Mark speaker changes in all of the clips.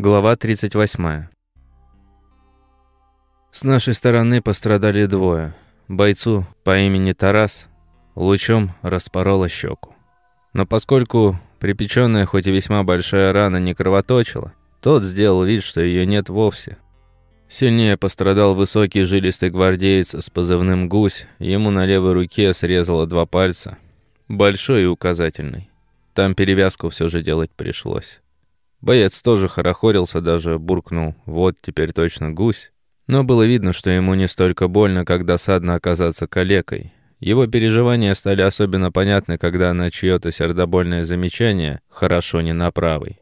Speaker 1: Глава 38. С нашей стороны пострадали двое. Бойцу по имени Тарас лучом распорола щеку. Но поскольку припеченная, хоть и весьма большая рана, не кровоточила, тот сделал вид, что ее нет вовсе. Сильнее пострадал высокий жилистый гвардеец с позывным «Гусь». Ему на левой руке срезало два пальца, большой и указательный. Там перевязку все же делать пришлось. Боец тоже хорохорился, даже буркнул «Вот теперь точно гусь». Но было видно, что ему не столько больно, как досадно оказаться калекой. Его переживания стали особенно понятны, когда на чье-то сердобольное замечание «хорошо не на правой».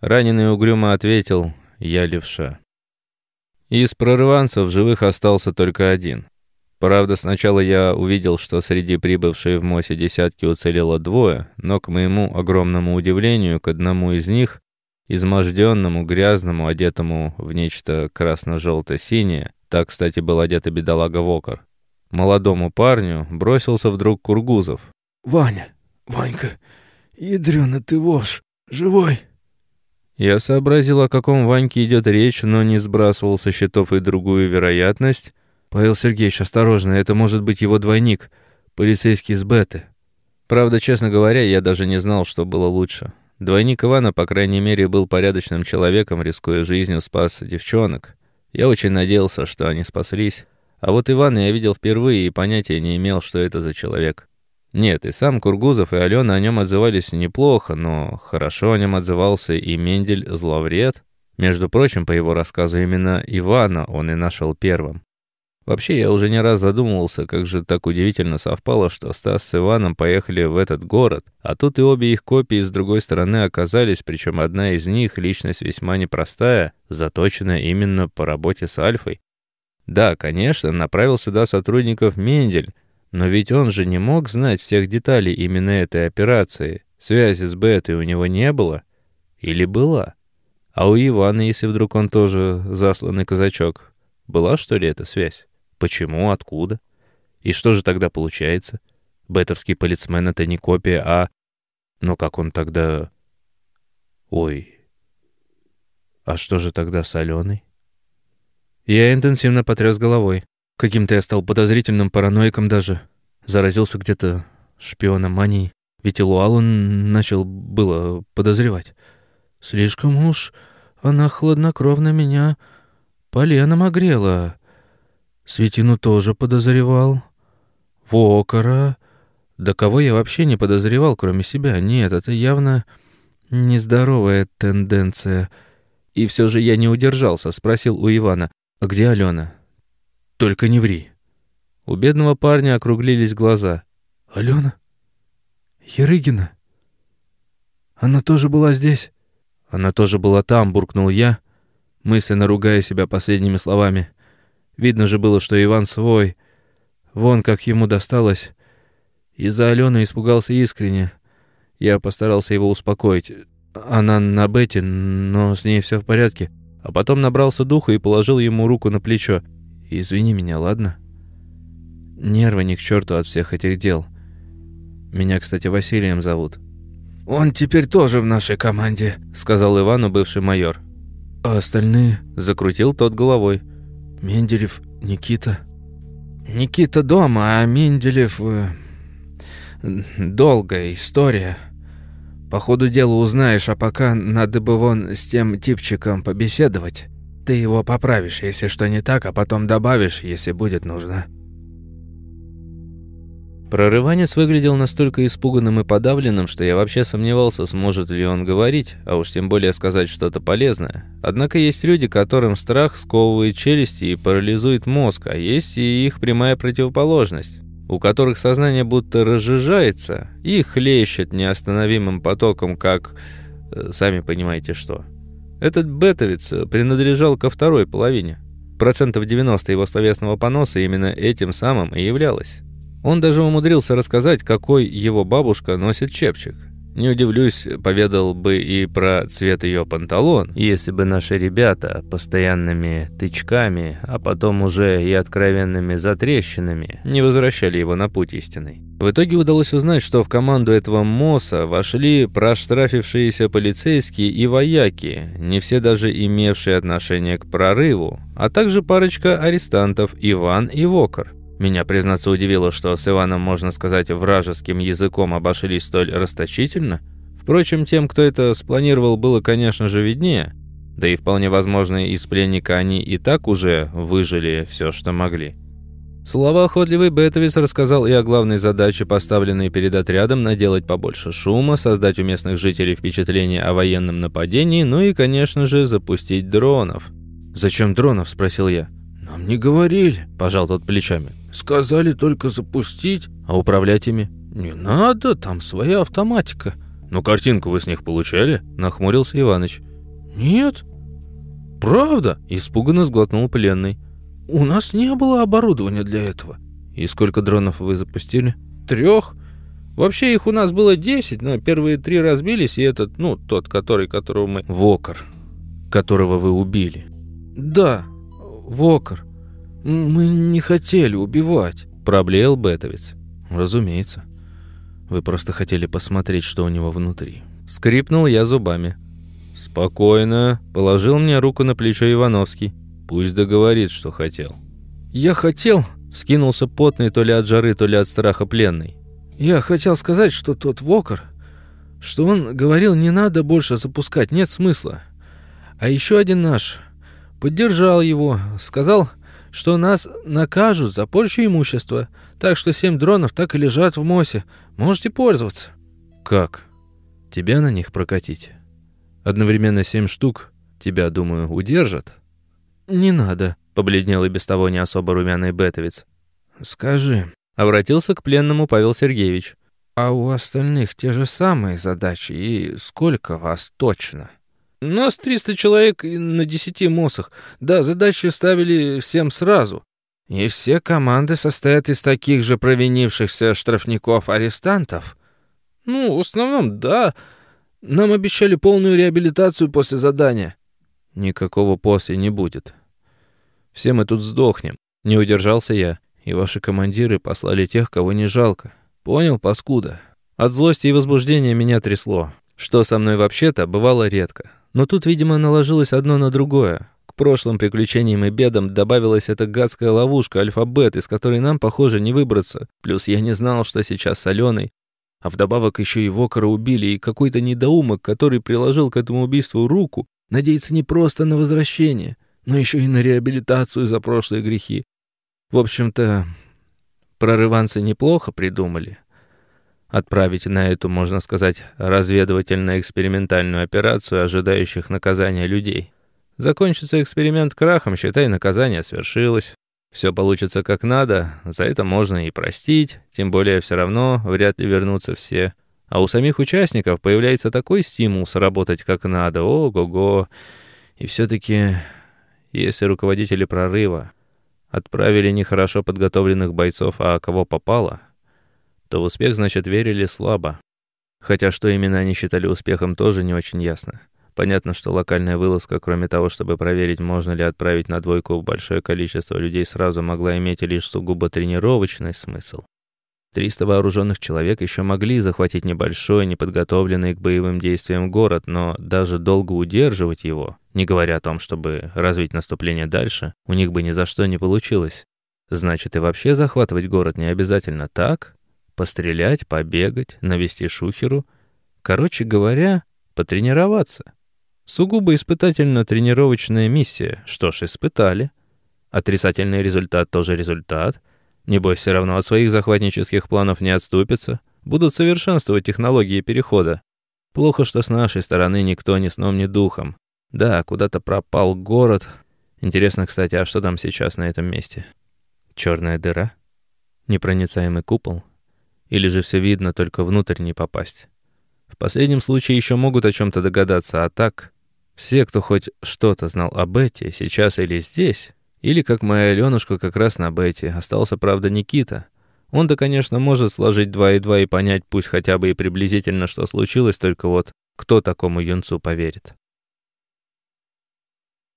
Speaker 1: Раненый угрюмо ответил «я левша». Из прорыванцев живых остался только один. Правда, сначала я увидел, что среди прибывшей в Мосе десятки уцелело двое, но, к моему огромному удивлению, к одному из них изможденному, грязному, одетому в нечто красно-желто-синее, так, кстати, был одет и бедолага Вокер, молодому парню бросился вдруг Кургузов.
Speaker 2: «Ваня, Ванька, ядрёна ты вошь, живой?»
Speaker 1: Я сообразил, о каком Ваньке идет речь, но не сбрасывал со счетов и другую вероятность. «Павел Сергеевич, осторожно, это может быть его двойник, полицейский с Беты». Правда, честно говоря, я даже не знал, что было лучше. Двойник Ивана, по крайней мере, был порядочным человеком, рискуя жизнью, спас девчонок. Я очень надеялся, что они спаслись. А вот Ивана я видел впервые и понятия не имел, что это за человек. Нет, и сам Кургузов, и Алена о нем отзывались неплохо, но хорошо о нем отзывался и Мендель Зловред. Между прочим, по его рассказу, именно Ивана он и нашел первым. Вообще, я уже не раз задумывался, как же так удивительно совпало, что Стас с Иваном поехали в этот город, а тут и обе их копии с другой стороны оказались, причем одна из них, личность весьма непростая, заточенная именно по работе с Альфой. Да, конечно, направил сюда сотрудников Мендель, но ведь он же не мог знать всех деталей именно этой операции. Связи с Бетой у него не было? Или была? А у Ивана, если вдруг он тоже засланный казачок, была что ли эта связь? Почему? Откуда? И что же тогда получается? Бетовский полицмен — это не копия, а... Но как он тогда... Ой... А что же тогда с Аленой? Я интенсивно потряс головой. Каким-то я стал подозрительным параноиком даже. Заразился где-то шпионом манией. Ведь и Луалу начал было подозревать. Слишком уж она хладнокровно меня поленом огрела. Светину тоже подозревал. Вокора. Да кого я вообще не подозревал, кроме себя? Нет, это явно нездоровая тенденция. И все же я не удержался, спросил у Ивана, «А где Алена?» «Только не ври». У бедного парня округлились глаза. «Алена? Ярыгина? Она тоже была здесь?» «Она тоже была там», — буркнул я, мысленно ругая себя последними словами. Видно же было, что Иван свой. Вон как ему досталось. Из-за Алены испугался искренне. Я постарался его успокоить. Она на Бете, но с ней все в порядке. А потом набрался духа и положил ему руку на плечо. «Извини меня, ладно?» Нервы ни к черту от всех этих дел. Меня, кстати, Василием зовут.
Speaker 2: «Он теперь тоже в нашей команде», — сказал Ивану бывший майор. «А остальные?» — закрутил тот головой. Менделев, Никита. Никита дома, а Менделев... Э, долгая история. По ходу дела узнаешь, а пока надо бы вон с тем типчиком побеседовать. Ты его поправишь, если что не так, а потом добавишь, если будет нужно.
Speaker 1: Прорыванец выглядел настолько испуганным и подавленным, что я вообще сомневался, сможет ли он говорить, а уж тем более сказать что-то полезное. Однако есть люди, которым страх сковывает челюсти и парализует мозг, а есть и их прямая противоположность, у которых сознание будто разжижается и хлещет неостановимым потоком, как... Э, сами понимаете что. Этот бетовец принадлежал ко второй половине. Процентов 90 его словесного поноса именно этим самым и являлось. Он даже умудрился рассказать, какой его бабушка носит чепчик. Не удивлюсь, поведал бы и про цвет ее панталон, если бы наши ребята постоянными тычками, а потом уже и откровенными затрещинами не возвращали его на путь истинный. В итоге удалось узнать, что в команду этого МОСа вошли проштрафившиеся полицейские и вояки, не все даже имевшие отношение к прорыву, а также парочка арестантов Иван и Вокер. Меня, признаться, удивило, что с Иваном, можно сказать, вражеским языком обошлись столь расточительно. Впрочем, тем, кто это спланировал, было, конечно же, виднее. Да и вполне возможно, из пленника они и так уже выжили все, что могли. Слова охотливый Бетовец рассказал и о главной задаче, поставленной перед отрядом, наделать побольше шума, создать у местных жителей впечатление о военном нападении, ну и, конечно же, запустить дронов. «Зачем дронов?» – спросил я.
Speaker 2: «Нам не говорили», –
Speaker 1: пожал тот плечами.
Speaker 2: Сказали только запустить.
Speaker 1: А управлять ими?
Speaker 2: Не надо, там своя автоматика.
Speaker 1: Ну, картинку вы с них получали? Нахмурился Иваныч.
Speaker 2: Нет.
Speaker 1: Правда? Испуганно сглотнул пленный.
Speaker 2: У нас не было оборудования для этого.
Speaker 1: И сколько дронов вы запустили?
Speaker 2: Трех. Вообще их у нас было десять, но первые три разбились, и этот, ну, тот, который, которого мы...
Speaker 1: Вокер, которого вы убили.
Speaker 2: Да, Вокер. «Мы не хотели убивать», —
Speaker 1: проблеял Бетовец. «Разумеется. Вы просто хотели посмотреть, что у него внутри». Скрипнул я зубами. «Спокойно», — положил мне руку на плечо Ивановский. «Пусть договорит, что хотел».
Speaker 2: «Я хотел», —
Speaker 1: скинулся потный то ли от жары, то ли от страха пленный.
Speaker 2: «Я хотел сказать, что тот Вокер, что он говорил, не надо больше запускать, нет смысла. А еще один наш поддержал его, сказал, что нас накажут за порчу имущества, так что семь дронов так и лежат в МОСе. Можете пользоваться».
Speaker 1: «Как? Тебя на них прокатить? Одновременно семь штук тебя, думаю, удержат?»
Speaker 2: «Не надо», —
Speaker 1: побледнел и без того не особо румяный бетовец.
Speaker 2: «Скажи», —
Speaker 1: обратился к пленному Павел Сергеевич.
Speaker 2: «А у остальных те же самые задачи, и сколько вас точно?» Нас 300 человек на 10 МОСах. Да, задачи ставили всем сразу. И все команды состоят из таких же провинившихся штрафников-арестантов. Ну, в основном, да. Нам обещали полную реабилитацию после задания.
Speaker 1: Никакого после не будет. Все мы тут сдохнем. Не удержался я. И ваши командиры послали тех, кого не жалко. Понял, паскуда? От злости и возбуждения меня трясло. Что со мной вообще-то бывало редко. Но тут, видимо, наложилось одно на другое. К прошлым приключениям и бедам добавилась эта гадская ловушка альфабет, из которой нам, похоже, не выбраться. Плюс я не знал, что сейчас с Аленой. А вдобавок еще и Вокера убили, и какой-то недоумок, который приложил к этому убийству руку, надеется не просто на возвращение, но еще и на реабилитацию за прошлые грехи. В общем-то, прорыванцы неплохо придумали отправить на эту, можно сказать, разведывательно-экспериментальную операцию ожидающих наказания людей. Закончится эксперимент крахом, считай, наказание свершилось. Все получится как надо, за это можно и простить, тем более все равно вряд ли вернутся все. А у самих участников появляется такой стимул сработать как надо, ого-го. И все-таки, если руководители прорыва отправили нехорошо подготовленных бойцов, а кого попало — то в успех, значит, верили слабо. Хотя что именно они считали успехом, тоже не очень ясно. Понятно, что локальная вылазка, кроме того, чтобы проверить, можно ли отправить на двойку большое количество людей сразу, могла иметь лишь сугубо тренировочный смысл. 300 вооруженных человек еще могли захватить небольшой, неподготовленный к боевым действиям город, но даже долго удерживать его, не говоря о том, чтобы развить наступление дальше, у них бы ни за что не получилось. Значит, и вообще захватывать город не обязательно так? Пострелять, побегать, навести шухеру. Короче говоря, потренироваться. Сугубо испытательно-тренировочная миссия. Что ж, испытали. Отрицательный результат тоже результат. Небось, все равно от своих захватнических планов не отступятся. Будут совершенствовать технологии перехода. Плохо, что с нашей стороны никто ни сном, ни духом. Да, куда-то пропал город. Интересно, кстати, а что там сейчас на этом месте? Черная дыра? Непроницаемый купол? Или же все видно, только внутрь не попасть. В последнем случае еще могут о чем-то догадаться, а так... Все, кто хоть что-то знал о Бете, сейчас или здесь, или, как моя Аленушка, как раз на Бете, остался, правда, Никита. Он-то, конечно, может сложить два и два и понять, пусть хотя бы и приблизительно, что случилось, только вот кто такому юнцу поверит?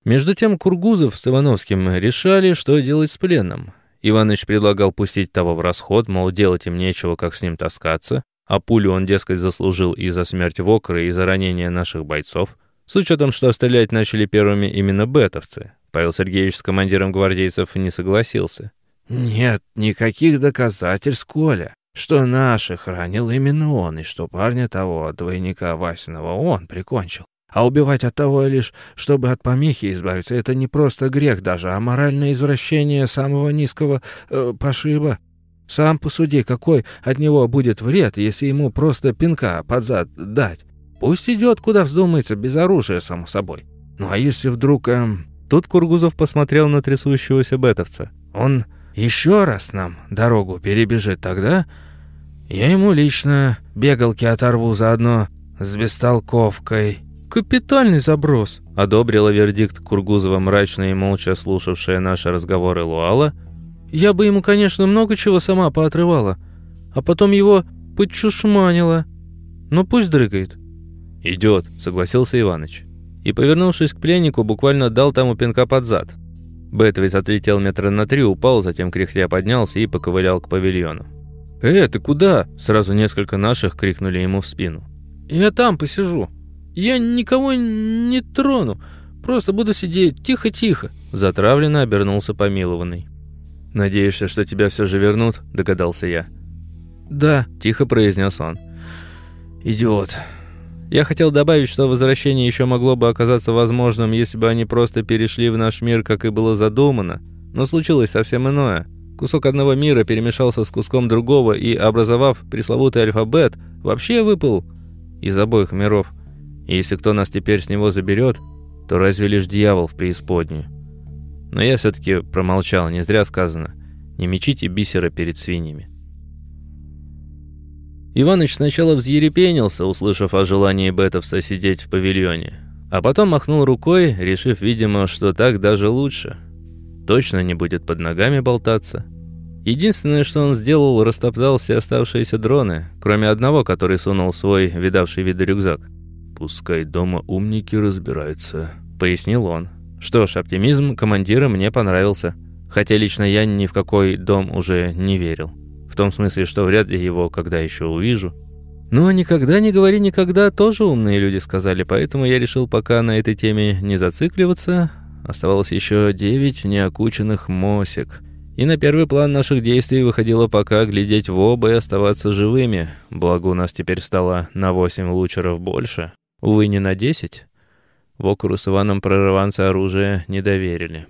Speaker 1: Между тем Кургузов с Ивановским решали, что делать с пленным. Иваныч предлагал пустить того в расход, мол, делать им нечего, как с ним таскаться, а пулю он, дескать, заслужил и за смерть Вокра, и за ранение наших бойцов, с учетом, что стрелять начали первыми именно бетовцы. Павел Сергеевич с командиром гвардейцев не согласился.
Speaker 2: «Нет никаких доказательств, Коля, что наших ранил именно он, и что парня того, двойника Васиного, он прикончил. А убивать от того лишь, чтобы от помехи избавиться, это не просто грех даже, а моральное извращение самого низкого э, пошиба. Сам посуди, какой от него будет вред, если ему просто пинка под зад дать. Пусть идет, куда вздумается, без оружия, само собой. Ну а если вдруг... Эм...
Speaker 1: Тут Кургузов посмотрел на трясущегося бетовца.
Speaker 2: Он еще раз нам дорогу перебежит тогда, я ему лично бегалки оторву заодно с бестолковкой.
Speaker 1: «Капитальный заброс», — одобрила вердикт Кургузова мрачно и молча слушавшая наши разговоры Луала. «Я бы ему, конечно, много чего сама поотрывала, а потом его подчушманила. Но пусть дрыгает». «Идет», — согласился Иваныч. И, повернувшись к пленнику, буквально дал тому пинка под зад. Бетвиц отлетел метра на три, упал, затем кряхтя поднялся и поковылял к павильону. «Э, ты куда?» — сразу несколько наших крикнули ему в спину.
Speaker 2: «Я там посижу», я никого не трону, просто буду сидеть тихо-тихо».
Speaker 1: Затравленно обернулся помилованный. «Надеешься, что тебя все же вернут?» – догадался я.
Speaker 2: «Да», –
Speaker 1: тихо произнес он.
Speaker 2: «Идиот».
Speaker 1: Я хотел добавить, что возвращение еще могло бы оказаться возможным, если бы они просто перешли в наш мир, как и было задумано. Но случилось совсем иное. Кусок одного мира перемешался с куском другого и, образовав пресловутый алфабет, вообще выпал из обоих миров. И если кто нас теперь с него заберет, то разве лишь дьявол в преисподнюю. Но я все-таки промолчал, не зря сказано. Не мечите бисера перед свиньями. Иваныч сначала взъерепенился, услышав о желании бетовса сидеть в павильоне, а потом махнул рукой, решив, видимо, что так даже лучше. Точно не будет под ногами болтаться. Единственное, что он сделал, растоптал все оставшиеся дроны, кроме одного, который сунул свой видавший виды рюкзак.
Speaker 3: «Пускай дома умники разбираются», —
Speaker 1: пояснил он. Что ж, оптимизм командира мне понравился. Хотя лично я ни в какой дом уже не верил. В том смысле, что вряд ли его когда еще увижу. Ну а никогда не говори никогда, тоже умные люди сказали, поэтому я решил пока на этой теме не зацикливаться. Оставалось еще девять неокученных мосек. И на первый план наших действий выходило пока глядеть в оба и оставаться живыми. Благо у нас теперь стало на восемь лучеров больше. Увы, не на десять. Вокру с Иваном прорыванца оружия не доверили.